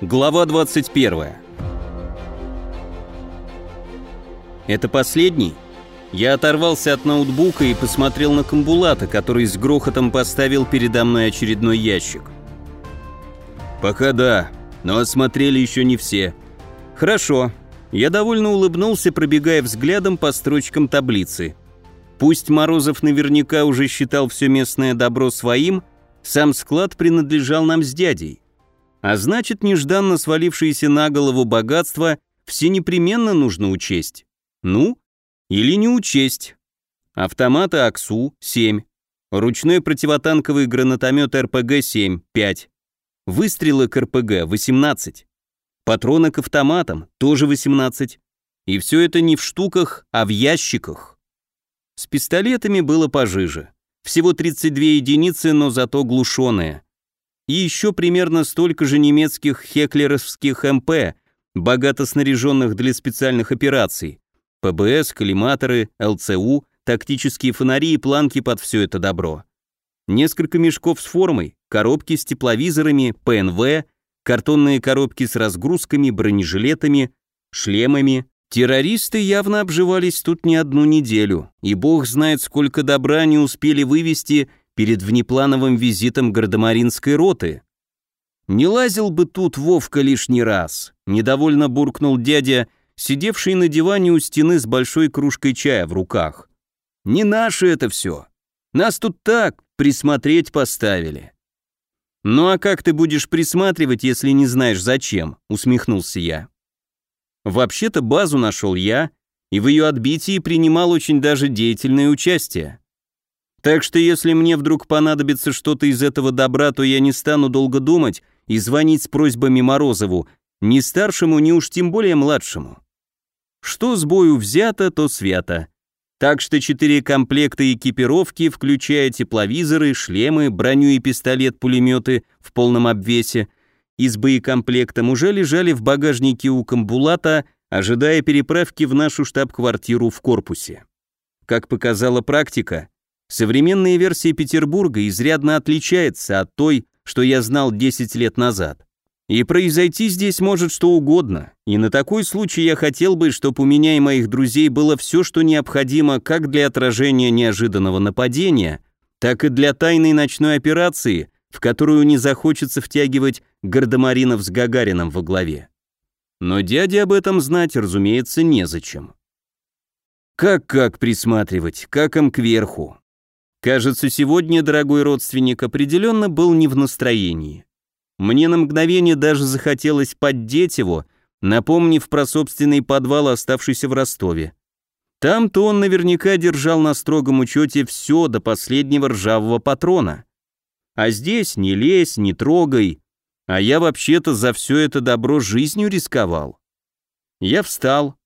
Глава 21. Это последний? Я оторвался от ноутбука и посмотрел на Камбулата, который с грохотом поставил передо мной очередной ящик. Пока да, но осмотрели еще не все. Хорошо. Я довольно улыбнулся, пробегая взглядом по строчкам таблицы. Пусть Морозов наверняка уже считал все местное добро своим, сам склад принадлежал нам с дядей. А значит, нежданно свалившееся на голову богатство все непременно нужно учесть. Ну, или не учесть. Автоматы АКСУ – 7. Ручной противотанковый гранатомет РПГ-7 – 5. Выстрелы к РПГ – 18. Патроны к автоматам – тоже 18. И все это не в штуках, а в ящиках. С пистолетами было пожиже. Всего 32 единицы, но зато глушеные. И еще примерно столько же немецких хеклеровских МП, богато снаряженных для специальных операций. ПБС, коллиматоры, ЛЦУ, тактические фонари и планки под все это добро. Несколько мешков с формой, коробки с тепловизорами, ПНВ, картонные коробки с разгрузками, бронежилетами, шлемами. Террористы явно обживались тут не одну неделю, и бог знает, сколько добра они успели вывести перед внеплановым визитом гардемаринской роты. «Не лазил бы тут Вовка лишний раз», — недовольно буркнул дядя, сидевший на диване у стены с большой кружкой чая в руках. «Не наше это все. Нас тут так, присмотреть поставили». «Ну а как ты будешь присматривать, если не знаешь зачем?» — усмехнулся я. «Вообще-то базу нашел я, и в ее отбитии принимал очень даже деятельное участие. Так что если мне вдруг понадобится что-то из этого добра, то я не стану долго думать и звонить с просьбами Морозову, ни старшему, ни уж тем более младшему. Что с бою взято, то свято. Так что четыре комплекта экипировки, включая тепловизоры, шлемы, броню и пистолет-пулеметы в полном обвесе, и с боекомплектом уже лежали в багажнике у Камбулата, ожидая переправки в нашу штаб-квартиру в корпусе. Как показала практика, современная версия Петербурга изрядно отличается от той, что я знал 10 лет назад. И произойти здесь может что угодно, и на такой случай я хотел бы, чтобы у меня и моих друзей было все, что необходимо как для отражения неожиданного нападения, так и для тайной ночной операции, в которую не захочется втягивать гардемаринов с Гагарином во главе. Но дяде об этом знать, разумеется, незачем. Как-как присматривать, как им кверху. Кажется, сегодня дорогой родственник определенно был не в настроении. Мне на мгновение даже захотелось поддеть его, напомнив про собственный подвал, оставшийся в Ростове. Там-то он наверняка держал на строгом учете все до последнего ржавого патрона. А здесь не лезь, не трогай, а я вообще-то за все это добро жизнью рисковал. Я встал,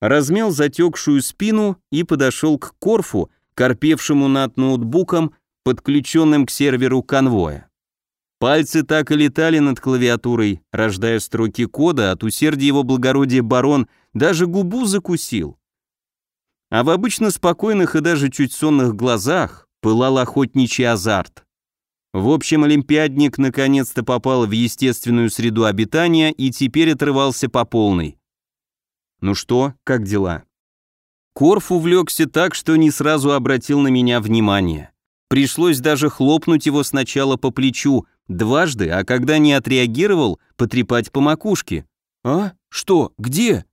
размял затекшую спину и подошел к Корфу, корпевшему над ноутбуком, подключенным к серверу конвоя. Пальцы так и летали над клавиатурой, рождая строки кода, от усердия его благородия барон даже губу закусил. А в обычно спокойных и даже чуть сонных глазах пылал охотничий азарт. В общем, олимпиадник наконец-то попал в естественную среду обитания и теперь отрывался по полной. Ну что, как дела? Корф увлекся так, что не сразу обратил на меня внимание. Пришлось даже хлопнуть его сначала по плечу, Дважды, а когда не отреагировал, потрепать по макушке. «А? Что? Где?»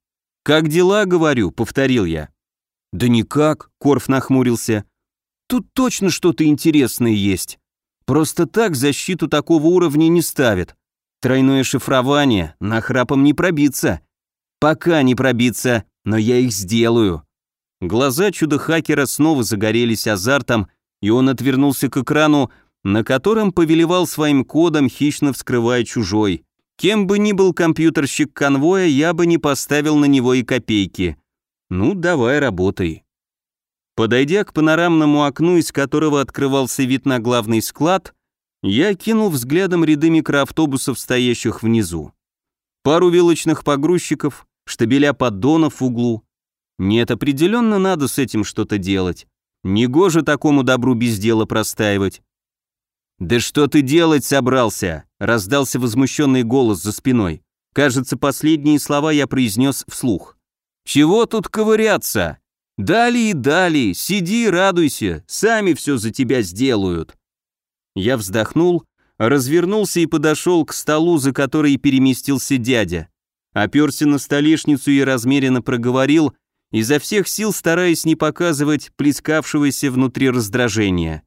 «Как дела, говорю», — повторил я. «Да никак», — Корф нахмурился. «Тут точно что-то интересное есть. Просто так защиту такого уровня не ставят. Тройное шифрование, нахрапом не пробиться. Пока не пробиться, но я их сделаю». Глаза чудо-хакера снова загорелись азартом, и он отвернулся к экрану, на котором повелевал своим кодом, хищно вскрывая чужой. Кем бы ни был компьютерщик конвоя, я бы не поставил на него и копейки. Ну, давай работай. Подойдя к панорамному окну, из которого открывался вид на главный склад, я кинул взглядом ряды микроавтобусов, стоящих внизу. Пару вилочных погрузчиков, штабеля поддонов в углу. Нет, определенно надо с этим что-то делать. Негоже такому добру без дела простаивать. «Да что ты делать собрался?» — раздался возмущенный голос за спиной. Кажется, последние слова я произнес вслух. «Чего тут ковыряться? Дали и дали, сиди радуйся, сами все за тебя сделают». Я вздохнул, развернулся и подошел к столу, за который переместился дядя. Оперся на столешницу и размеренно проговорил, изо всех сил стараясь не показывать плескавшегося внутри раздражения.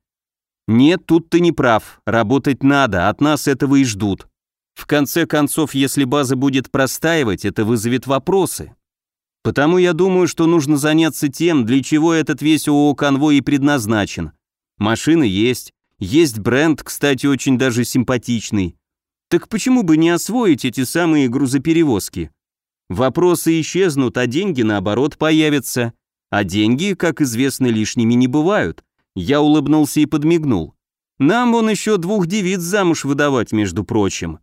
«Нет, тут ты не прав, работать надо, от нас этого и ждут. В конце концов, если база будет простаивать, это вызовет вопросы. Потому я думаю, что нужно заняться тем, для чего этот весь ООО «Конвой» и предназначен. Машины есть, есть бренд, кстати, очень даже симпатичный. Так почему бы не освоить эти самые грузоперевозки? Вопросы исчезнут, а деньги, наоборот, появятся. А деньги, как известно, лишними не бывают. Я улыбнулся и подмигнул. Нам он еще двух девиц замуж выдавать, между прочим.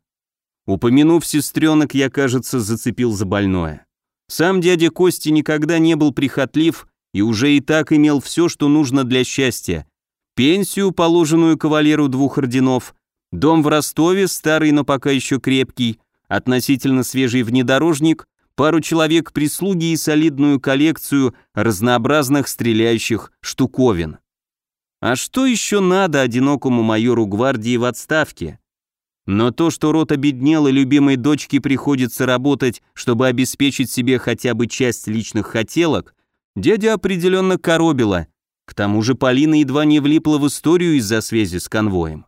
Упомянув сестренок, я, кажется, зацепил за больное. Сам дядя Кости никогда не был прихотлив и уже и так имел все, что нужно для счастья. Пенсию, положенную кавалеру двух орденов, дом в Ростове, старый, но пока еще крепкий, относительно свежий внедорожник, пару человек прислуги и солидную коллекцию разнообразных стреляющих штуковин. А что еще надо одинокому майору гвардии в отставке? Но то, что рот обеднел и любимой дочке приходится работать, чтобы обеспечить себе хотя бы часть личных хотелок, дядя определенно коробила. К тому же Полина едва не влипла в историю из-за связи с конвоем.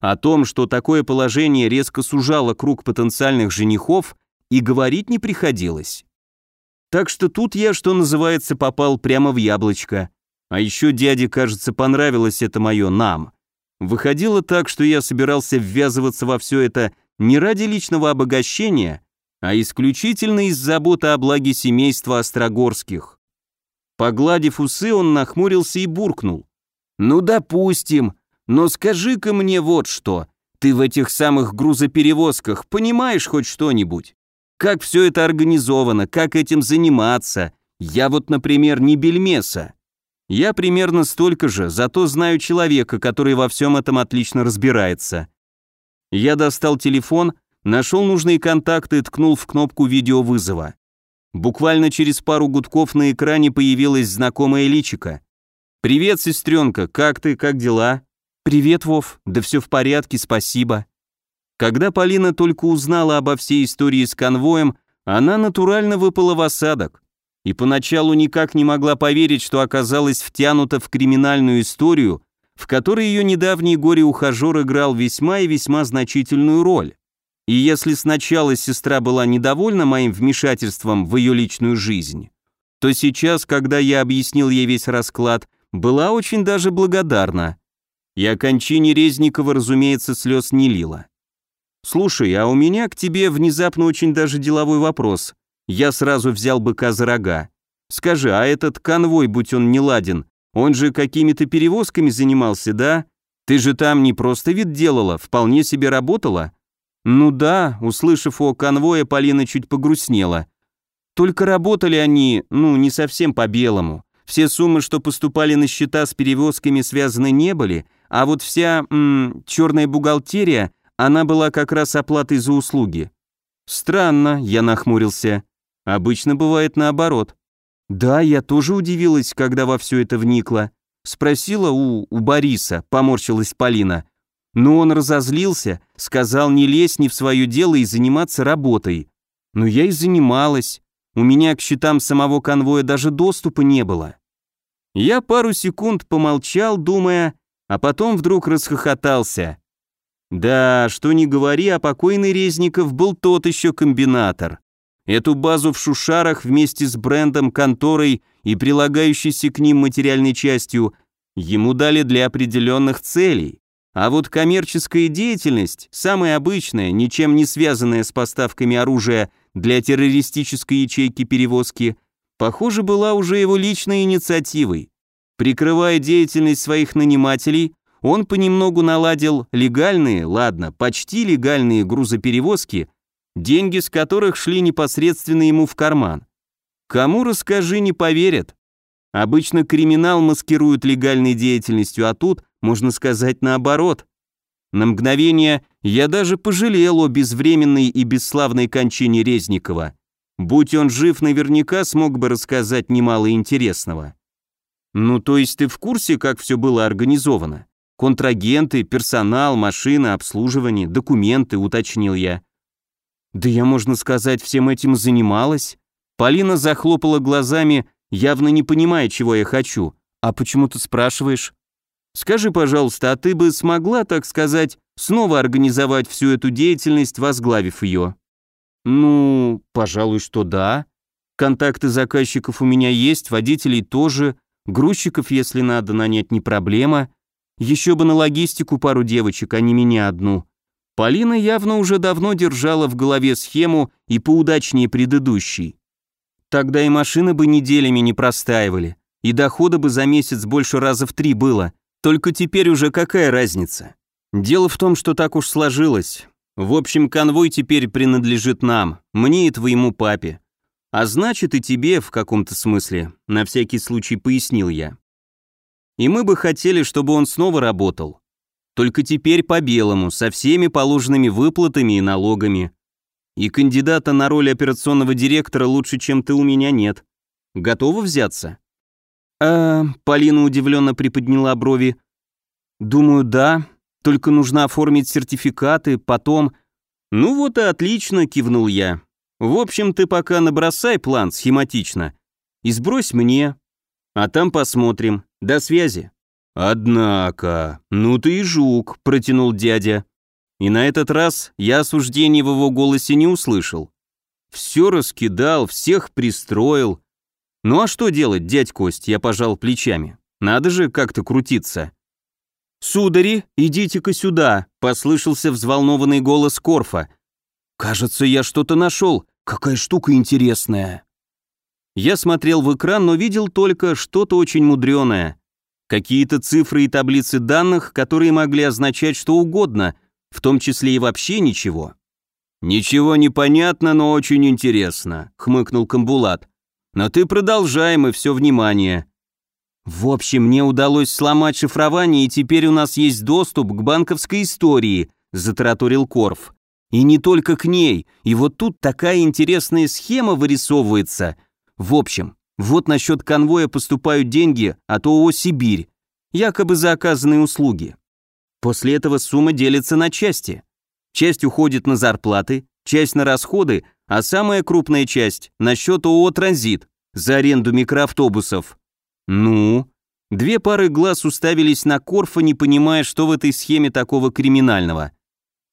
О том, что такое положение резко сужало круг потенциальных женихов, и говорить не приходилось. Так что тут я, что называется, попал прямо в яблочко. А еще дяде, кажется, понравилось это мое «нам». Выходило так, что я собирался ввязываться во все это не ради личного обогащения, а исключительно из заботы о благе семейства Острогорских. Погладив усы, он нахмурился и буркнул. «Ну, допустим, но скажи-ка мне вот что. Ты в этих самых грузоперевозках понимаешь хоть что-нибудь? Как все это организовано, как этим заниматься? Я вот, например, не бельмеса. Я примерно столько же, зато знаю человека, который во всем этом отлично разбирается. Я достал телефон, нашел нужные контакты и ткнул в кнопку видеовызова. Буквально через пару гудков на экране появилась знакомая личика. «Привет, сестренка, как ты, как дела?» «Привет, Вов, да все в порядке, спасибо». Когда Полина только узнала обо всей истории с конвоем, она натурально выпала в осадок. И поначалу никак не могла поверить, что оказалась втянута в криминальную историю, в которой ее недавний горе-ухажер играл весьма и весьма значительную роль. И если сначала сестра была недовольна моим вмешательством в ее личную жизнь, то сейчас, когда я объяснил ей весь расклад, была очень даже благодарна. И о кончине Резникова, разумеется, слез не лила. «Слушай, а у меня к тебе внезапно очень даже деловой вопрос. Я сразу взял быка за рога. Скажи, а этот конвой, будь он не ладен, он же какими-то перевозками занимался, да? Ты же там не просто вид делала, вполне себе работала?» «Ну да», услышав о конвое, Полина чуть погрустнела. «Только работали они, ну, не совсем по-белому. Все суммы, что поступали на счета с перевозками, связаны не были, а вот вся м, черная бухгалтерия, она была как раз оплатой за услуги. Странно, я нахмурился. Обычно бывает наоборот. Да, я тоже удивилась, когда во все это вникла. Спросила у, у Бориса, поморщилась Полина. Но он разозлился, сказал не лезь не в свое дело и заниматься работой. Но я и занималась. У меня к счетам самого конвоя даже доступа не было. Я пару секунд помолчал, думая, а потом вдруг расхохотался. Да, что ни говори, а покойный Резников был тот еще комбинатор. Эту базу в Шушарах вместе с брендом, конторой и прилагающейся к ним материальной частью ему дали для определенных целей. А вот коммерческая деятельность, самая обычная, ничем не связанная с поставками оружия для террористической ячейки перевозки, похоже, была уже его личной инициативой. Прикрывая деятельность своих нанимателей, он понемногу наладил легальные, ладно, почти легальные грузоперевозки, деньги с которых шли непосредственно ему в карман. Кому расскажи, не поверят. Обычно криминал маскируют легальной деятельностью, а тут, можно сказать, наоборот. На мгновение я даже пожалел о безвременной и бесславной кончине Резникова. Будь он жив, наверняка смог бы рассказать немало интересного. Ну, то есть ты в курсе, как все было организовано? Контрагенты, персонал, машина, обслуживание, документы, уточнил я. Да я, можно сказать, всем этим занималась. Полина захлопала глазами, явно не понимая, чего я хочу. А почему ты спрашиваешь? Скажи, пожалуйста, а ты бы смогла, так сказать, снова организовать всю эту деятельность, возглавив ее? Ну, пожалуй, что да. Контакты заказчиков у меня есть, водителей тоже, грузчиков, если надо, нанять не проблема. Еще бы на логистику пару девочек, а не меня одну. Полина явно уже давно держала в голове схему и поудачнее предыдущей. Тогда и машины бы неделями не простаивали, и дохода бы за месяц больше раза в три было. Только теперь уже какая разница? Дело в том, что так уж сложилось. В общем, конвой теперь принадлежит нам, мне и твоему папе. А значит и тебе в каком-то смысле, на всякий случай пояснил я. И мы бы хотели, чтобы он снова работал. Только теперь по-белому, со всеми положенными выплатами и налогами. И кандидата на роль операционного директора лучше, чем ты у меня нет. Готова взяться? А, Полина удивленно приподняла брови. Думаю, да. Только нужно оформить сертификаты, потом... Ну вот и отлично, кивнул я. В общем, ты пока набросай план схематично и сбрось мне. А там посмотрим. До связи. «Однако, ну ты и жук», — протянул дядя. И на этот раз я осуждения в его голосе не услышал. Все раскидал, всех пристроил. Ну а что делать, дядь Кость, я пожал плечами. Надо же как-то крутиться. «Судари, идите-ка сюда», — послышался взволнованный голос Корфа. «Кажется, я что-то нашел. Какая штука интересная». Я смотрел в экран, но видел только что-то очень мудреное. Какие-то цифры и таблицы данных, которые могли означать что угодно, в том числе и вообще ничего. «Ничего не понятно, но очень интересно», — хмыкнул Камбулат. «Но ты продолжай, мы все внимание». «В общем, мне удалось сломать шифрование, и теперь у нас есть доступ к банковской истории», — затараторил Корф. «И не только к ней, и вот тут такая интересная схема вырисовывается. В общем, вот насчет конвоя поступают деньги от ООО «Сибирь», якобы за оказанные услуги. После этого сумма делится на части. Часть уходит на зарплаты, часть на расходы, а самая крупная часть – на счет ООО «Транзит» за аренду микроавтобусов. Ну? Две пары глаз уставились на Корфа, не понимая, что в этой схеме такого криминального.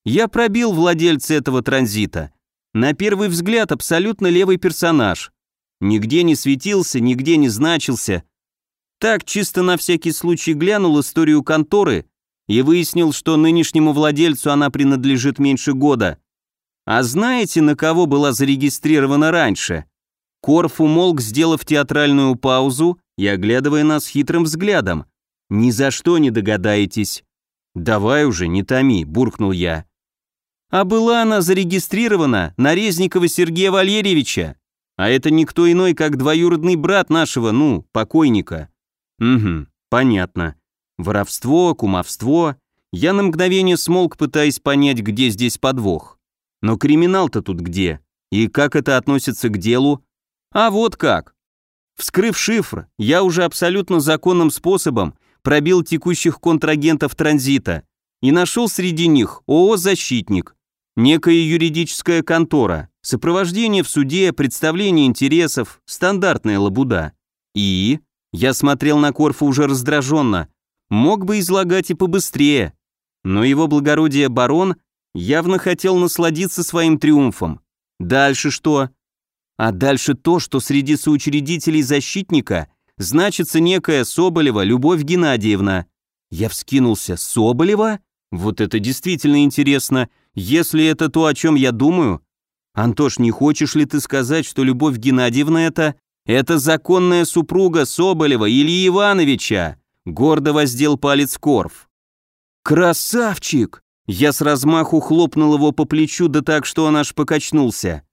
Я пробил владельца этого транзита. На первый взгляд абсолютно левый персонаж. Нигде не светился, нигде не значился. Так, чисто на всякий случай глянул историю конторы и выяснил, что нынешнему владельцу она принадлежит меньше года. А знаете, на кого была зарегистрирована раньше? Корф умолк, сделав театральную паузу и оглядывая нас хитрым взглядом. «Ни за что не догадаетесь». «Давай уже, не томи», — буркнул я. «А была она зарегистрирована на Резникова Сергея Валерьевича», а это никто иной, как двоюродный брат нашего, ну, покойника. Угу, понятно. Воровство, кумовство. Я на мгновение смолк, пытаясь понять, где здесь подвох. Но криминал-то тут где? И как это относится к делу? А вот как. Вскрыв шифр, я уже абсолютно законным способом пробил текущих контрагентов транзита и нашел среди них ООО «Защитник», некая юридическая контора, Сопровождение в суде, представление интересов, стандартная лабуда. И... Я смотрел на Корфа уже раздраженно. Мог бы излагать и побыстрее. Но его благородие барон явно хотел насладиться своим триумфом. Дальше что? А дальше то, что среди соучредителей защитника значится некая Соболева Любовь Геннадьевна. Я вскинулся. Соболева? Вот это действительно интересно. Если это то, о чем я думаю, «Антош, не хочешь ли ты сказать, что Любовь Геннадьевна это... Это законная супруга Соболева Ильи Ивановича?» Гордо воздел палец Корф. «Красавчик!» Я с размаху хлопнул его по плечу, да так, что он аж покачнулся.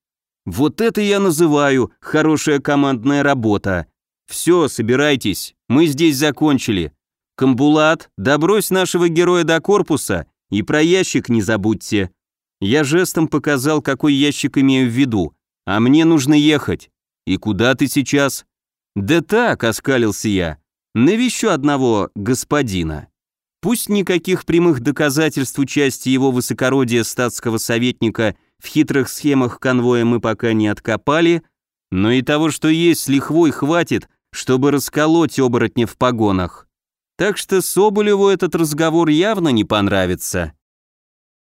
«Вот это я называю хорошая командная работа. Все, собирайтесь, мы здесь закончили. Камбулат, добрось нашего героя до корпуса И про ящик не забудьте. Я жестом показал, какой ящик имею в виду. А мне нужно ехать. И куда ты сейчас? Да так, оскалился я. Навещу одного господина. Пусть никаких прямых доказательств участия его высокородия статского советника в хитрых схемах конвоя мы пока не откопали, но и того, что есть с лихвой, хватит, чтобы расколоть оборотня в погонах. Так что Соболеву этот разговор явно не понравится.